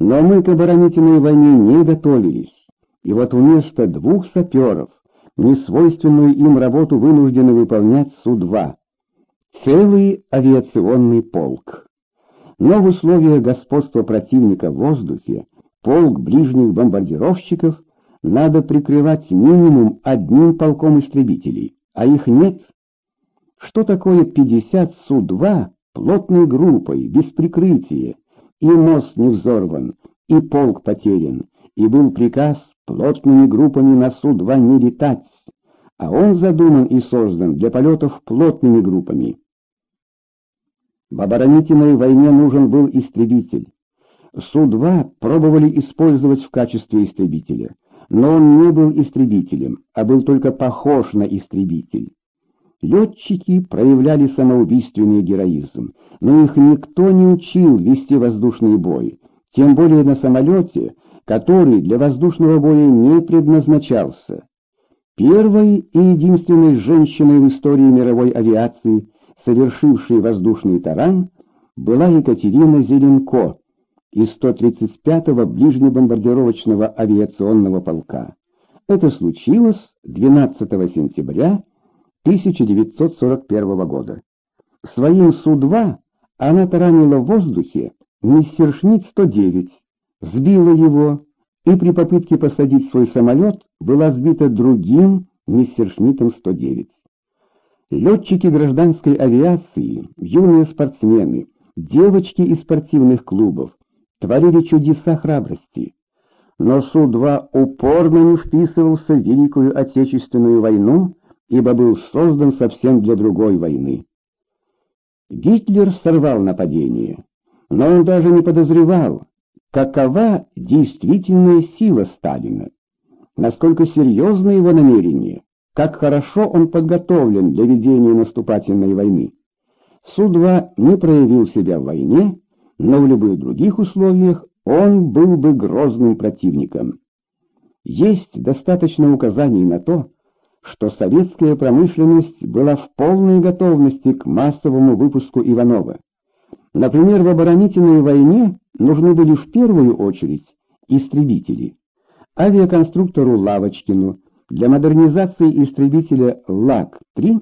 Но мы к оборонительной войне не готовились, и вот вместо двух саперов несвойственную им работу вынуждены выполнять Су-2. Целый авиационный полк. Но в условиях господства противника в воздухе полк ближних бомбардировщиков надо прикрывать минимум одним полком истребителей, а их нет. Что такое 50 Су-2 плотной группой, без прикрытия, и мост не взорван, и полк потерян, и был приказ плотными группами на Су-2 не летать, а он задуман и создан для полетов плотными группами. В оборонительной войне нужен был истребитель. Су-2 пробовали использовать в качестве истребителя, но он не был истребителем, а был только похож на истребитель. Летчики проявляли самоубийственный героизм, но их никто не учил вести воздушный бой, тем более на самолете, который для воздушного боя не предназначался. Первой и единственной женщиной в истории мировой авиации – совершившей воздушный таран, была Екатерина Зеленко из 135-го ближнебомбардировочного авиационного полка. Это случилось 12 сентября 1941 года. Своим Су-2 она таранила в воздухе Мессершмитт-109, сбила его и при попытке посадить свой самолет была сбита другим Мессершмиттом-109. Летчики гражданской авиации, юные спортсмены, девочки из спортивных клубов творили чудеса храбрости. Но Су-2 упорно не вписывался в Великую Отечественную войну, ибо был создан совсем для другой войны. Гитлер сорвал нападение, но он даже не подозревал, какова действительная сила Сталина, насколько серьезны его намерения как хорошо он подготовлен для ведения наступательной войны. Су-2 не проявил себя в войне, но в любых других условиях он был бы грозным противником. Есть достаточно указаний на то, что советская промышленность была в полной готовности к массовому выпуску Иванова. Например, в оборонительной войне нужны были в первую очередь истребители. Авиаконструктору Лавочкину для модернизации истребителя ЛАК-3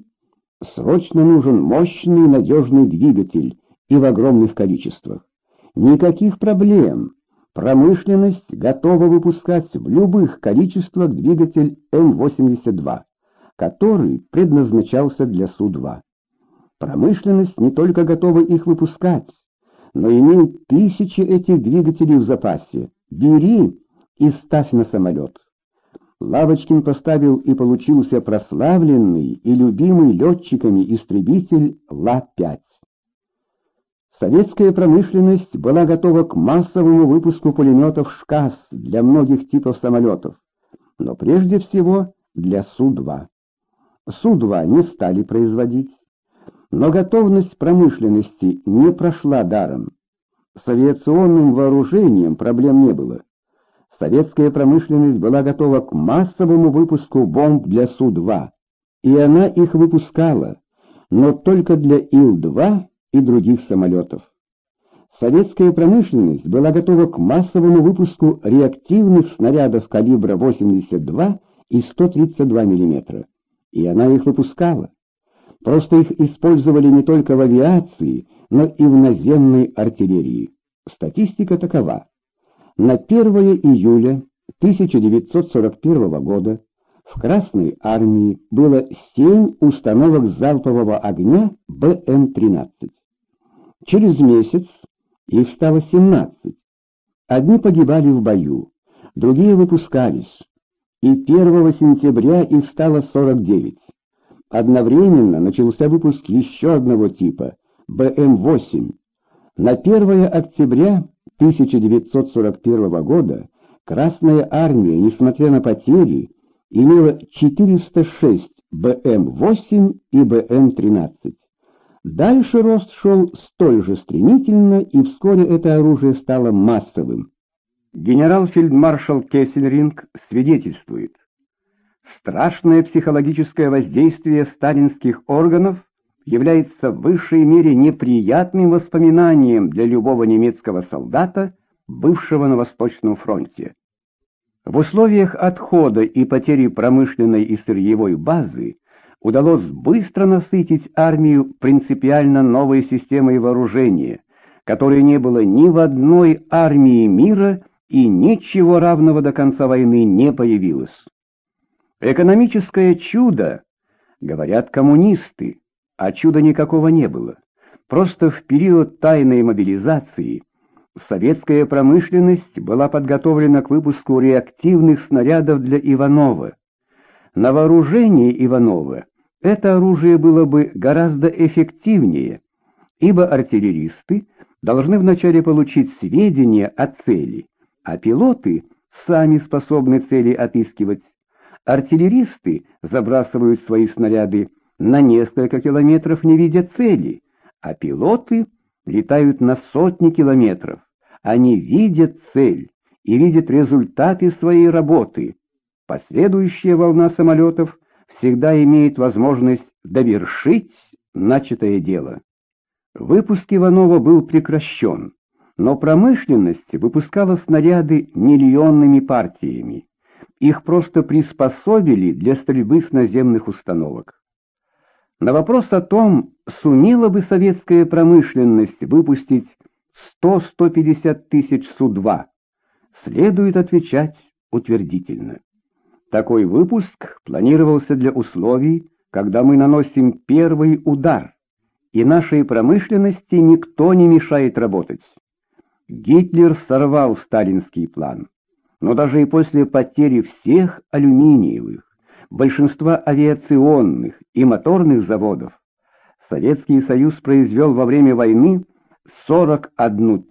срочно нужен мощный надежный двигатель и в огромных количествах. Никаких проблем. Промышленность готова выпускать в любых количествах двигатель М-82, который предназначался для Су-2. Промышленность не только готова их выпускать, но имеет тысячи этих двигателей в запасе. Бери и ставь на самолет. Лавочкин поставил и получился прославленный и любимый летчиками истребитель Ла-5. Советская промышленность была готова к массовому выпуску пулеметов «ШКАС» для многих типов самолетов, но прежде всего для Су-2. Су-2 не стали производить, но готовность промышленности не прошла даром. С авиационным вооружением проблем не было. Советская промышленность была готова к массовому выпуску бомб для Су-2, и она их выпускала, но только для Ил-2 и других самолетов. Советская промышленность была готова к массовому выпуску реактивных снарядов калибра 82 и 132 мм, и она их выпускала. Просто их использовали не только в авиации, но и в наземной артиллерии. Статистика такова. На 1 июля 1941 года в Красной армии было 7 установок залпового огня БМ-13. Через месяц их стало 17. Одни погибали в бою, другие выпускались, и 1 сентября их стало 49. Одновременно начался выпуск еще одного типа БМ-8. На 1 октября 1941 года Красная Армия, несмотря на потери, имела 406 БМ-8 и БМ-13. Дальше рост шел столь же стремительно, и вскоре это оружие стало массовым. Генерал-фельдмаршал Кессельринг свидетельствует. Страшное психологическое воздействие сталинских органов является в высшей мере неприятным воспоминанием для любого немецкого солдата бывшего на Восточном фронте. В условиях отхода и потери промышленной и сырьевой базы удалось быстро насытить армию принципиально новой системой вооружения, которой не было ни в одной армии мира и ничего равного до конца войны не появилось. Экономическое чудо, говорят коммунисты, а чуда никакого не было. Просто в период тайной мобилизации советская промышленность была подготовлена к выпуску реактивных снарядов для Иванова. На вооружении Иванова это оружие было бы гораздо эффективнее, ибо артиллеристы должны вначале получить сведения о цели, а пилоты сами способны цели отыскивать. Артиллеристы забрасывают свои снаряды на несколько километров, не видя цели, а пилоты летают на сотни километров. Они видят цель и видят результаты своей работы. Последующая волна самолетов всегда имеет возможность довершить начатое дело. Выпуск Иванова был прекращен, но промышленность выпускала снаряды миллионными партиями. Их просто приспособили для стрельбы с наземных установок. На вопрос о том, сумела бы советская промышленность выпустить 100-150 тысяч Су-2, следует отвечать утвердительно. Такой выпуск планировался для условий, когда мы наносим первый удар, и нашей промышленности никто не мешает работать. Гитлер сорвал сталинский план, но даже и после потери всех алюминиевых, большинства авиационных и моторных заводов, Советский Союз произвел во время войны 41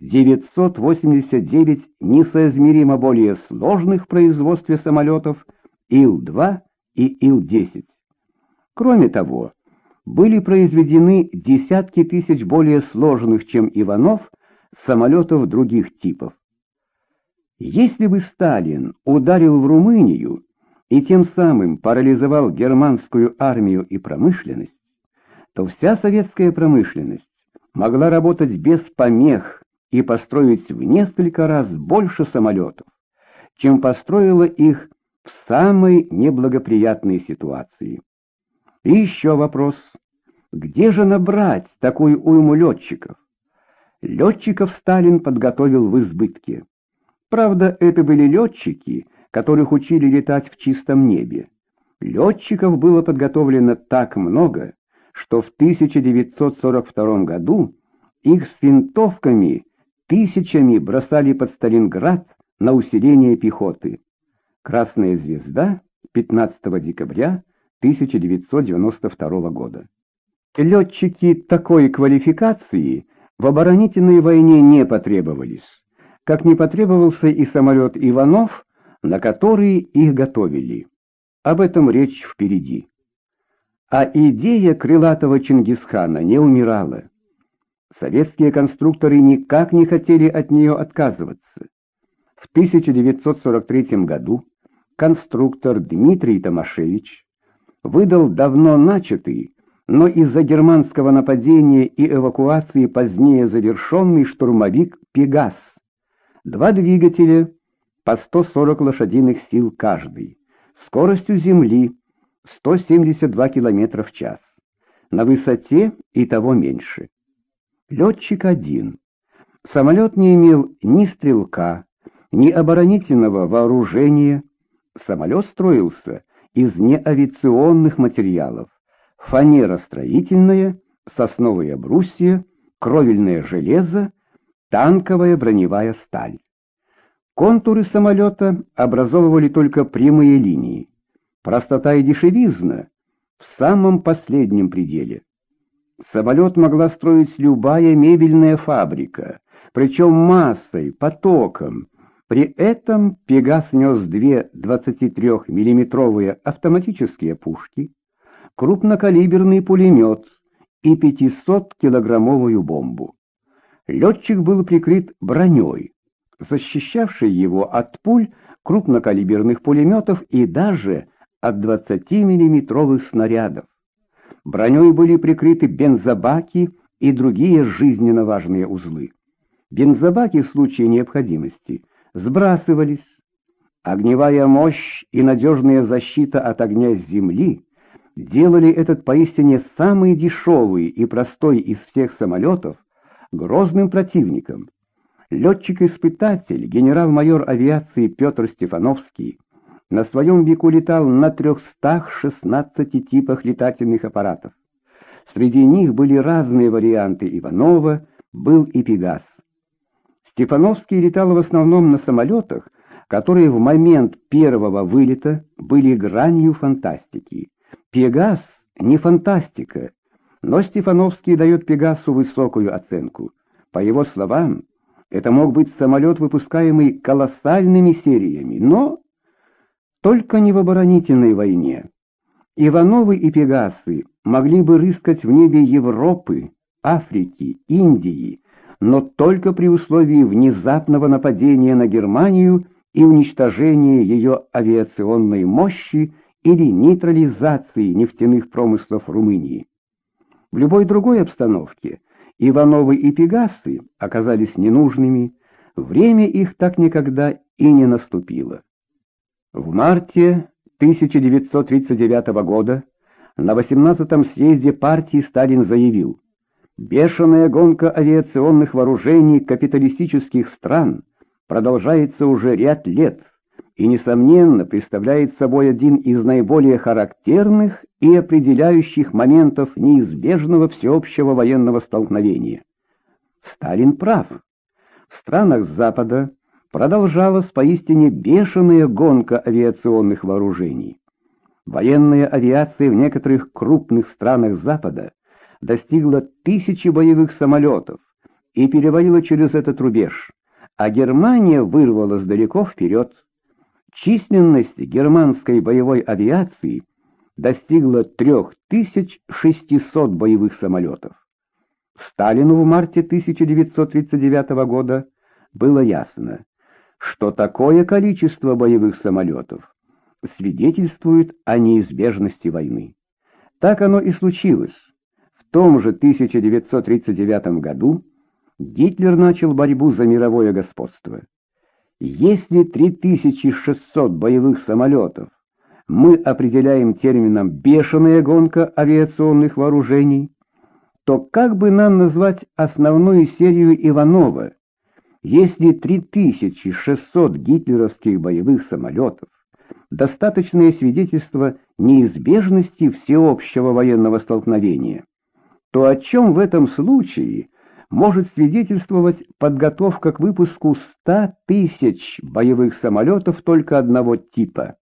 989 несоизмеримо более сложных в производстве самолетов Ил-2 и Ил-10. Кроме того, были произведены десятки тысяч более сложных, чем Иванов, самолетов других типов. Если бы Сталин ударил в Румынию и тем самым парализовал германскую армию и промышленность, то вся советская промышленность могла работать без помех и построить в несколько раз больше самолетов, чем построила их в самой неблагоприятной ситуации. И еще вопрос, где же набрать такую уйму летчиков? Летчиков Сталин подготовил в избытке. Правда, это были летчики, которых учили летать в чистом небе. Летчиков было подготовлено так много, что в 1942 году их с винтовками тысячами бросали под Сталинград на усиление пехоты. Красная звезда, 15 декабря 1992 года. Летчики такой квалификации в оборонительной войне не потребовались, как не потребовался и самолет Иванов, на который их готовили. Об этом речь впереди. А идея крылатого Чингисхана не умирала. Советские конструкторы никак не хотели от нее отказываться. В 1943 году конструктор Дмитрий Томашевич выдал давно начатый, но из-за германского нападения и эвакуации позднее завершенный штурмовик «Пегас». Два двигателя по 140 лошадиных сил каждый, скоростью земли 172 км в час, на высоте и того меньше. Летчик один. Самолет не имел ни стрелка, ни оборонительного вооружения. Самолет строился из неавиационных материалов. Фанера строительная, сосновые брусья, кровельное железо, танковая броневая сталь. Контуры самолета образовывали только прямые линии. Простота и дешевизна в самом последнем пределе. Самолет могла строить любая мебельная фабрика, причем массой, потоком. При этом «Пегас» нес две 23-миллиметровые автоматические пушки, крупнокалиберный пулемет и 500-килограммовую бомбу. Летчик был прикрыт броней, защищавшей его от пуль крупнокалиберных пулеметов и даже от 20-миллиметровых снарядов. Броней были прикрыты бензобаки и другие жизненно важные узлы. Бензобаки в случае необходимости сбрасывались. Огневая мощь и надежная защита от огня с земли делали этот поистине самый дешевый и простой из всех самолетов грозным противником. Летчик-испытатель, генерал-майор авиации Петр Стефановский, на своем веку летал на 316 типах летательных аппаратов. Среди них были разные варианты Иванова, был и Пегас. Стефановский летал в основном на самолетах, которые в момент первого вылета были гранью фантастики. Пегас не фантастика, но Стефановский дает Пегасу высокую оценку. По его словам, это мог быть самолет, выпускаемый колоссальными сериями, но только не в оборонительной войне. Ивановы и Пегасы могли бы рыскать в небе Европы, Африки, Индии, но только при условии внезапного нападения на Германию и уничтожения ее авиационной мощи или нейтрализации нефтяных промыслов Румынии. В любой другой обстановке Ивановы и Пегасы оказались ненужными, время их так никогда и не наступило. В марте 1939 года на 18-м съезде партии Сталин заявил, «Бешеная гонка авиационных вооружений капиталистических стран продолжается уже ряд лет и, несомненно, представляет собой один из наиболее характерных и определяющих моментов неизбежного всеобщего военного столкновения. Сталин прав. В странах Запада продолжалась поистине бешеная гонка авиационных вооружений. Военная авиация в некоторых крупных странах Запада достигла тысячи боевых самолетов и перевалила через этот рубеж, а Германия вырвалась далеко вперед. Численность германской боевой авиации достигла 3600 боевых самолетов. Сталину в марте 1939 года было ясно, что такое количество боевых самолетов свидетельствует о неизбежности войны. Так оно и случилось. В том же 1939 году Гитлер начал борьбу за мировое господство. Если 3600 боевых самолетов мы определяем термином «бешеная гонка авиационных вооружений», то как бы нам назвать основную серию Иванова, если 3600 гитлеровских боевых самолетов – достаточное свидетельство неизбежности всеобщего военного столкновения, то о чем в этом случае может свидетельствовать подготовка к выпуску 100 тысяч боевых самолетов только одного типа –